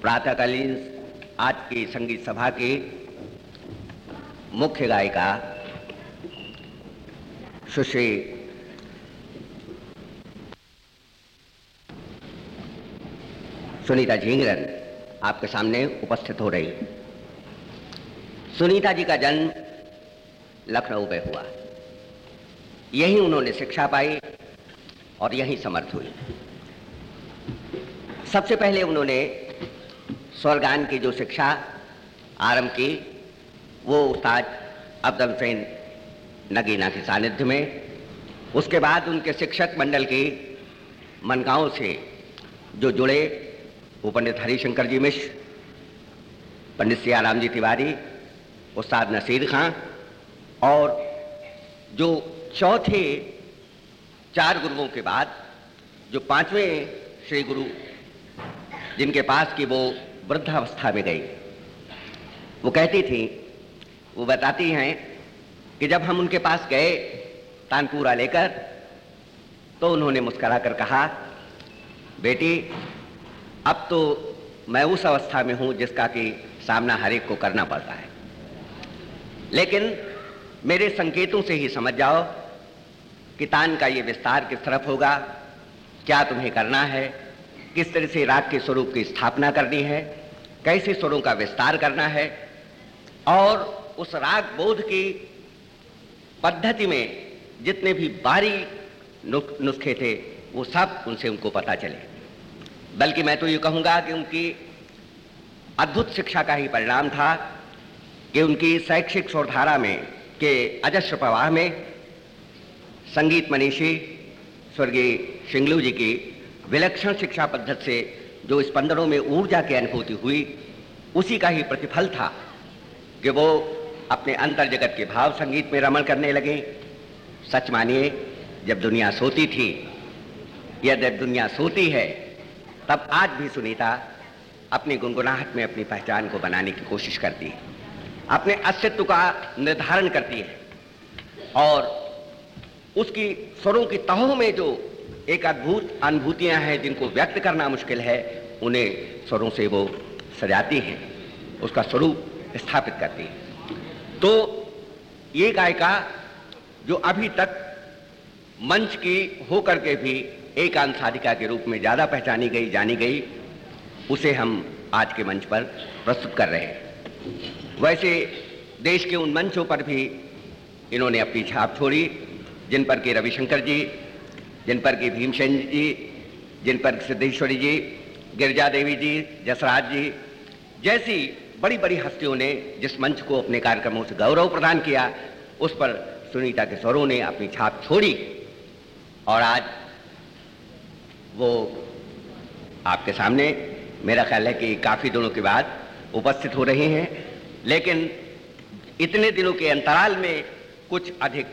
प्रातःकालीन आज की संगीत सभा की मुख्य गायिका सुश्री सुनीता झींगरन आपके सामने उपस्थित हो रही। सुनीता जी का जन्म लखनऊ में हुआ। यहीं उन्होंने शिक्षा पाई और यहीं समर्थ हुई। सबसे पहले उन्होंने स्वर्गान की जो शिक्षा आरंभ की, वो उस्ताद अब्दुल हुसैन नगीना के सानिध्य में, उसके बाद उनके शिक्षक मंडल की मनगांव से जो जुड़े वो पंडित हरिशंकर जी मिश्र, पंडित सियाराम जी तिवारी, उस्ताद नसीर खां, और जो चौथे चार गुरुओं के बाद जो पाँचवें श्री गुरु जिनके पास की वो वृद्धावस्था में गई वो कहती थी, वो बताती हैं कि जब हम उनके पास गए, तानपुरा लेकर तो उन्होंने मुस्करा कर कहा, बेटी, अब तो मैं उस अवस्था में हूँ जिसका कि सामना हर एक को करना पड़ता है। लेकिन मेरे संकेतों से ही समझ जाओ कि तान का ये विस्तार किस तरफ़ होगा, क्या तुम्हें करना है किस तरह से राग के स्वरूप की स्थापना करनी है, कैसे स्वरों का विस्तार करना है, और उस राग बोध की पद्धति में जितने भी बारी नुस्खे थे, वो सब उनसे उनको पता चले। बल्कि मैं तो ये कहूँगा कि उनकी अद्भुत शिक्षा का ही परिणाम था कि उनकी शैक्षिक स्वरधारा में, के अजस्र प्रवाह में संगीत मनीषी, स्वर्गीय शिंगलू जी की विलक्षण शिक्षा पद्धति से जो स्पंदनों में ऊर्जा की अनुभूति हुई, उसी का ही प्रतिफल था कि वो अपने अंतर जगत के भाव संगीत में रमण करने लगे। सच मानिए, जब दुनिया सोती थी, या जब दुनिया सोती है, तब आज भी सुनीता अपनी गुनगुनाहट में अपनी पहचान को बनाने की कोशिश करती है, अपने अस्तित्व का निर्धारण करती है और उसकी स्वरों की तहों में जो एक अद्भुत अनुभूतियाँ हैं जिनको व्यक्त करना मुश्किल है। उन्हें स्वरों से वो सजाती हैं, उसका स्वरूप स्थापित करती है। तो ये गायिका जो अभी तक मंच की होकर के भी एकांत साधिका के रूप में ज़्यादा पहचानी गई, जानी गई, उसे हम आज के मंच पर प्रस्तुत कर रहे हैं। वैसे देश के उन मंचों पर भी इन्होंने अपनी छाप छोड़ी, जिन पर के रविशंकर जी जिन पर की भीमसेन जी, जिन पर सिद्धेश्वरी जी, गिरजा देवी जी, जसराज जी, जैसी बड़ी बड़ी हस्तियों ने जिस मंच को अपने कार्यक्रमों से गौरव प्रदान किया, उस पर सुनीता के स्वरों ने अपनी छाप छोड़ी। और आज वो आपके सामने, मेरा ख्याल है कि काफ़ी दिनों के बाद उपस्थित हो रहे हैं, लेकिन इतने दिनों के अंतराल में कुछ अधिक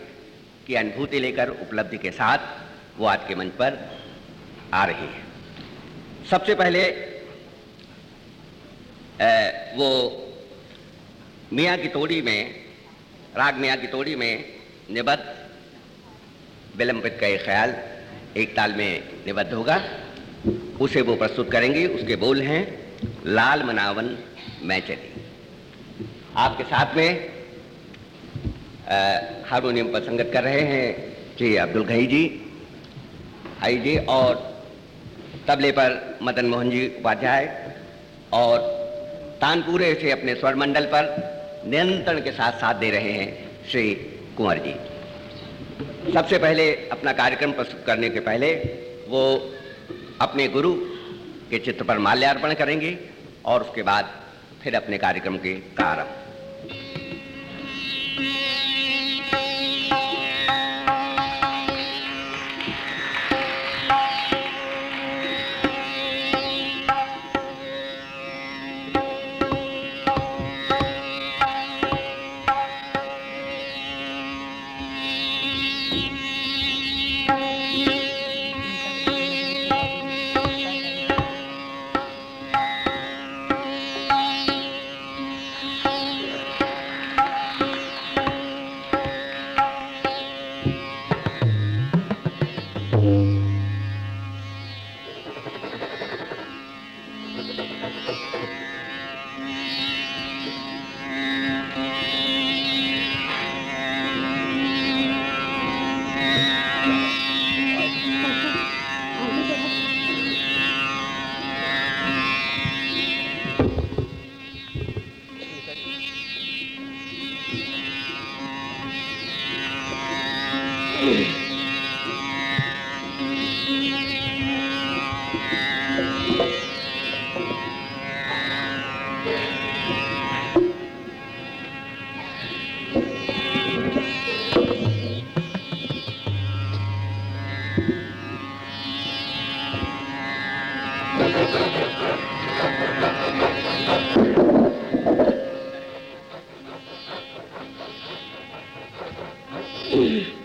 की अनुभूति लेकर उपलब्धि के साथ वो आज के मंच पर आ रही है। सबसे पहले वो मियाँ की तोड़ी में, राग मियाँ की तोड़ी में निबद्ध विलंबित का एक ख्याल एक ताल में निबद्ध होगा। उसे वो प्रस्तुत करेंगे, उसके बोल हैं, लाल मनावन मैं चली। आपके साथ में हारमोनियम पर संगत कर रहे हैं जी अब्दुल घई जी। आई जी और तबले पर मदन मोहन जी उपाध्याय और तानपुरे से अपने स्वर मंडल पर नियंत्रण के साथ साथ दे रहे हैं श्री कुंवर जी। सबसे पहले अपना कार्यक्रम प्रस्तुत करने के पहले वो अपने गुरु के चित्र पर माल्यार्पण करेंगे और उसके बाद फिर अपने कार्यक्रम के प्रारंभ। mm Mm-hmm.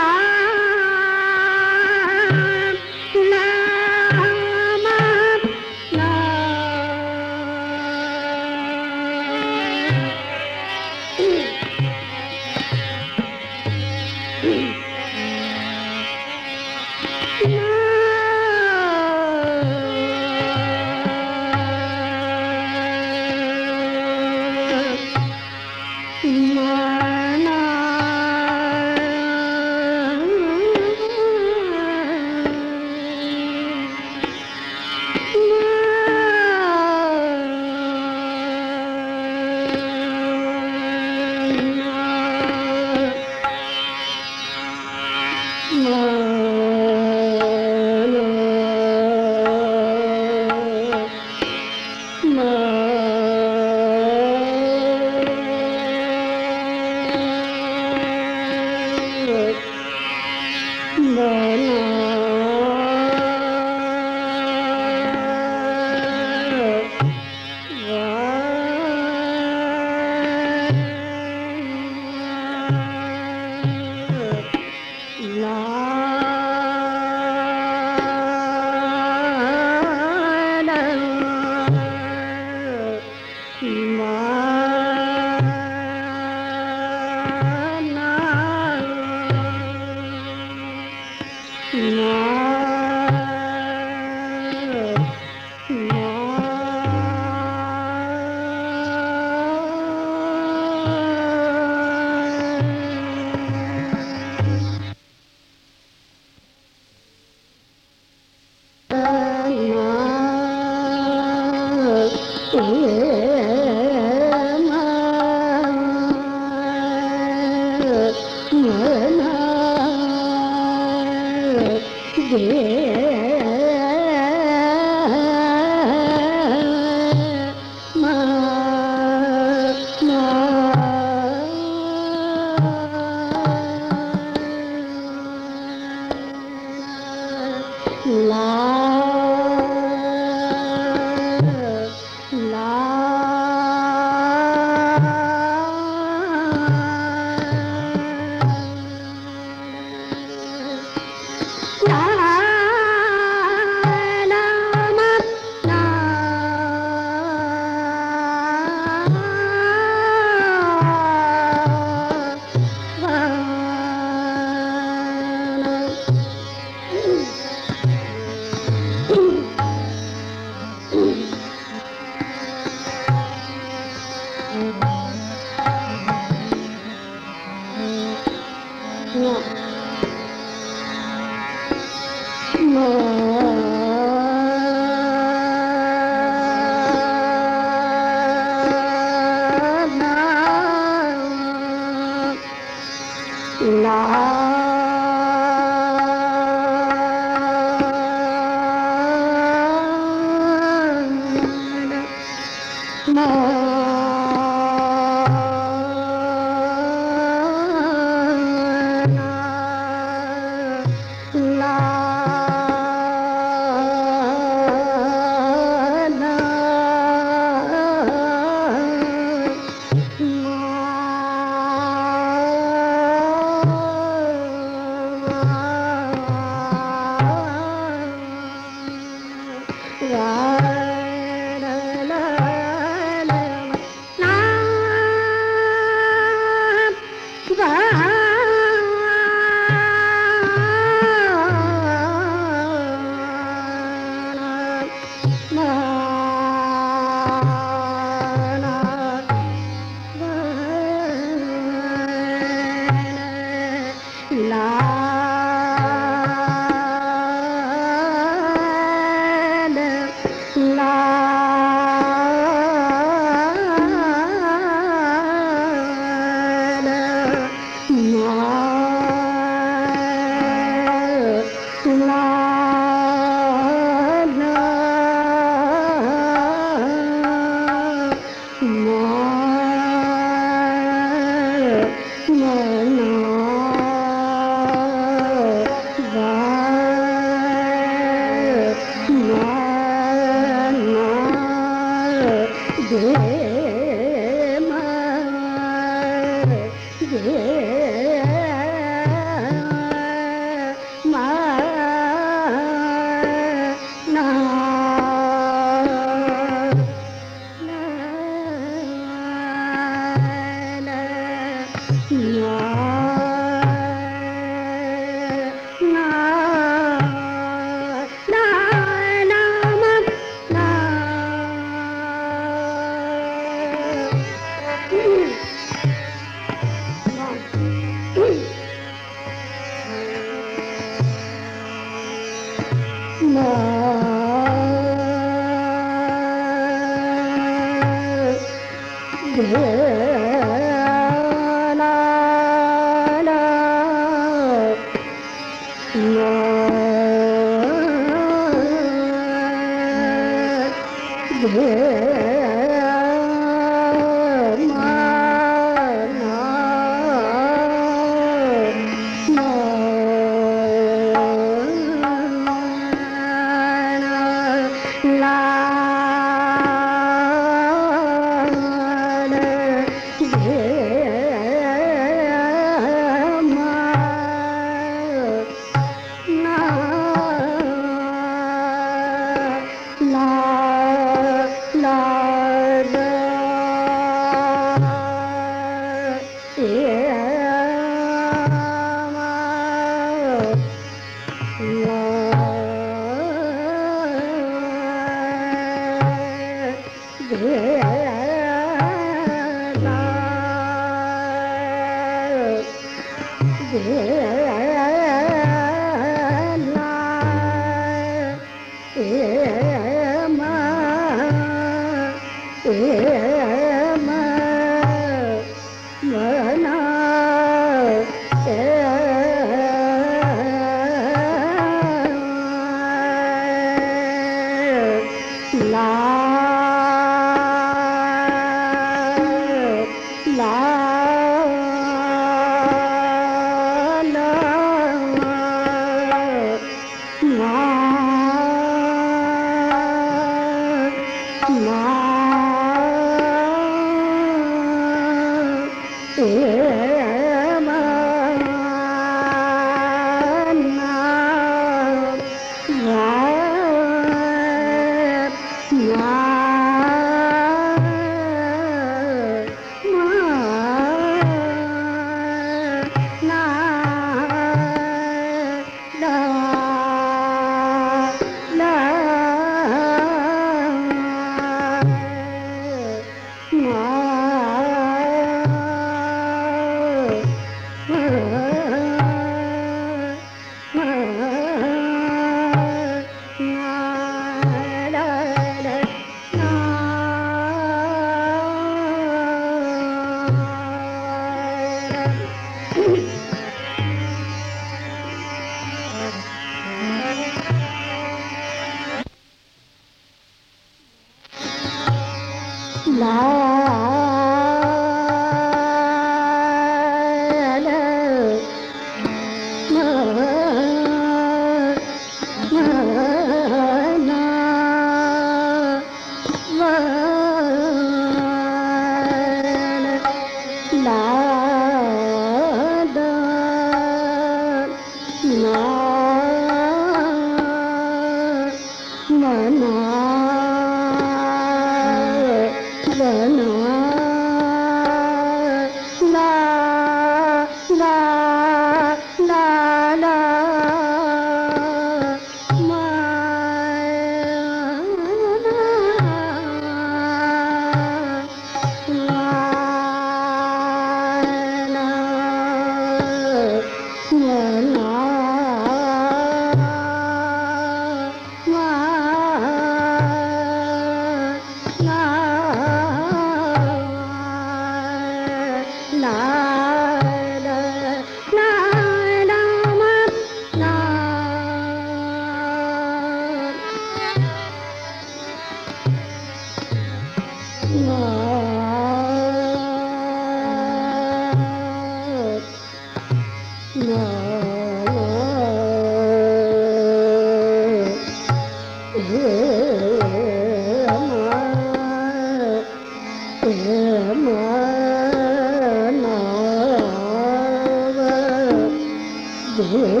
ना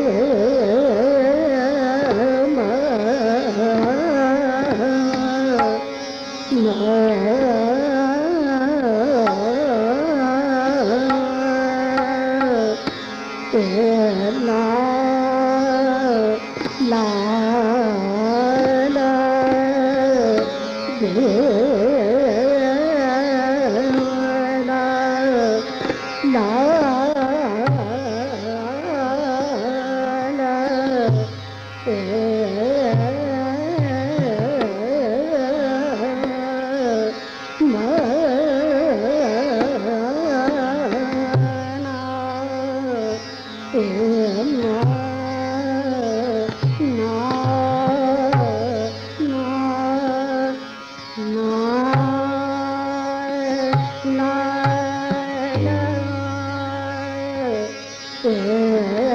Yeah.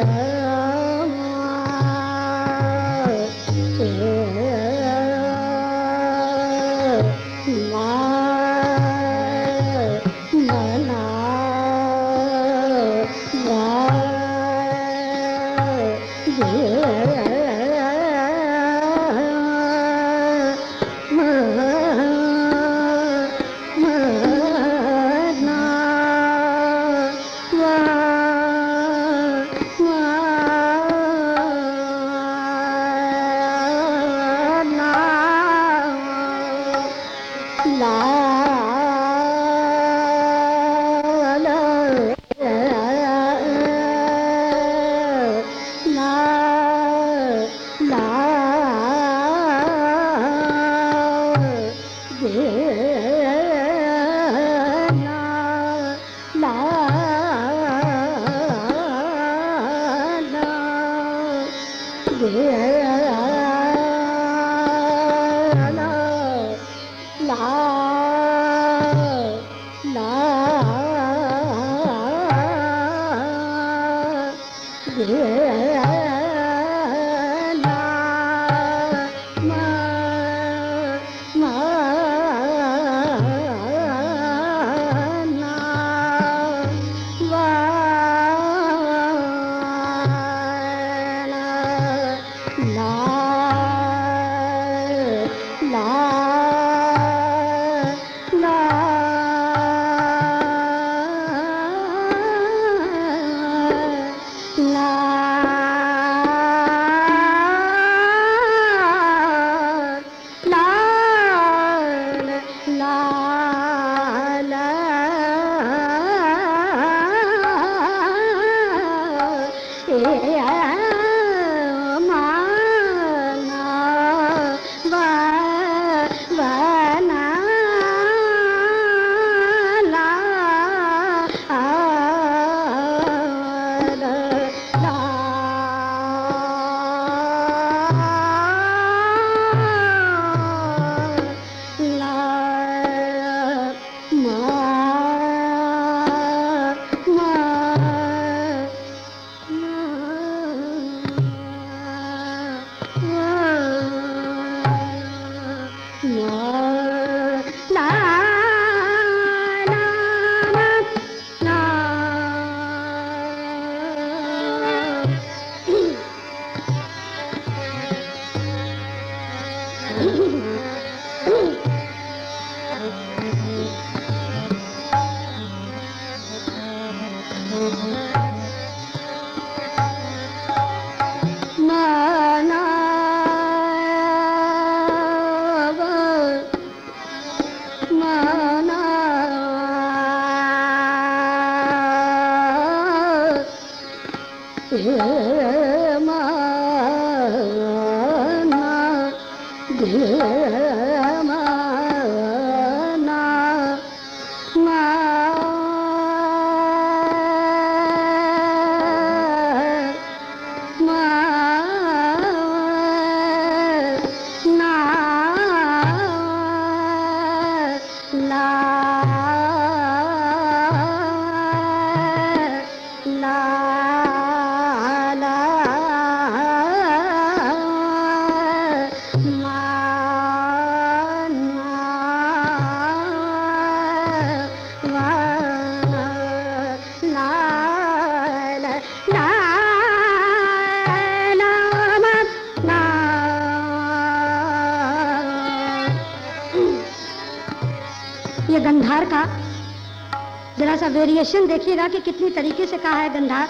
वेरिएशन देखिएगा कि कितनी तरीके से कहा है गंधार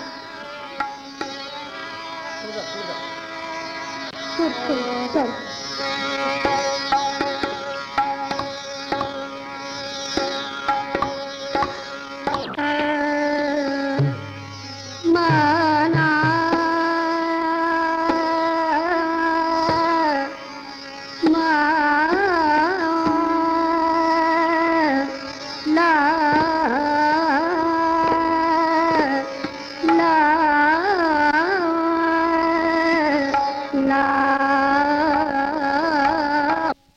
सुर सुर।